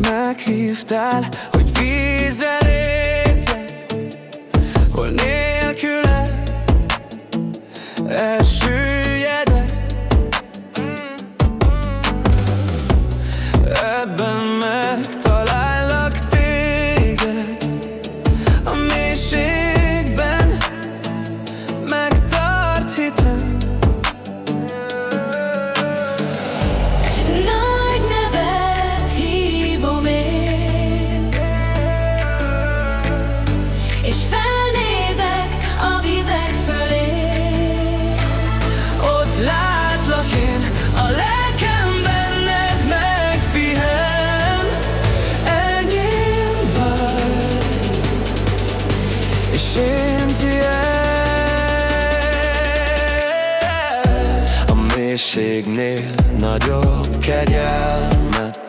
Meghívtál, hogy vízre mélységnél nagyobb kegyelmet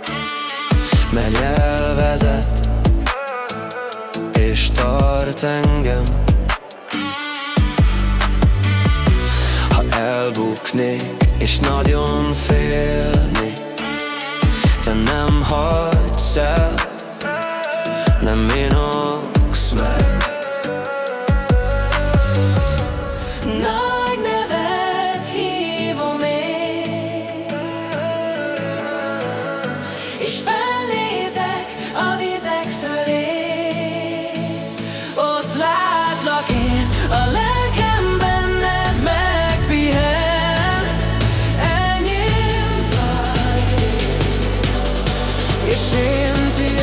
Menj elvezet, és tart engem. Ha elbuknék, és nagyon félnék Te nem hagysz el, a lelkem benned megpihen vagy, és én tiéd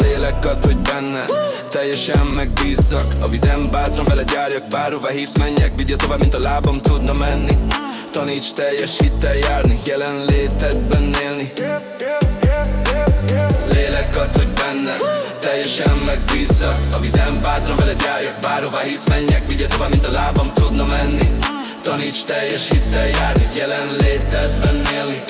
Lélek hogy benne Teljesen megbízzak A vizen bátran vele járjak Bárhova hívsz menjek Vigye tovább, mint a lábam tudna menni Taníts teljes hittel járni Jelenlétedben élni Teljesen megbízzak A vizen bátran vele járjak Bárhova hívsz menjek Vigye tovább, mint a lábam tudna menni. Taníts teljes hittel járni Jelenlétedben élni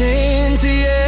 Enyém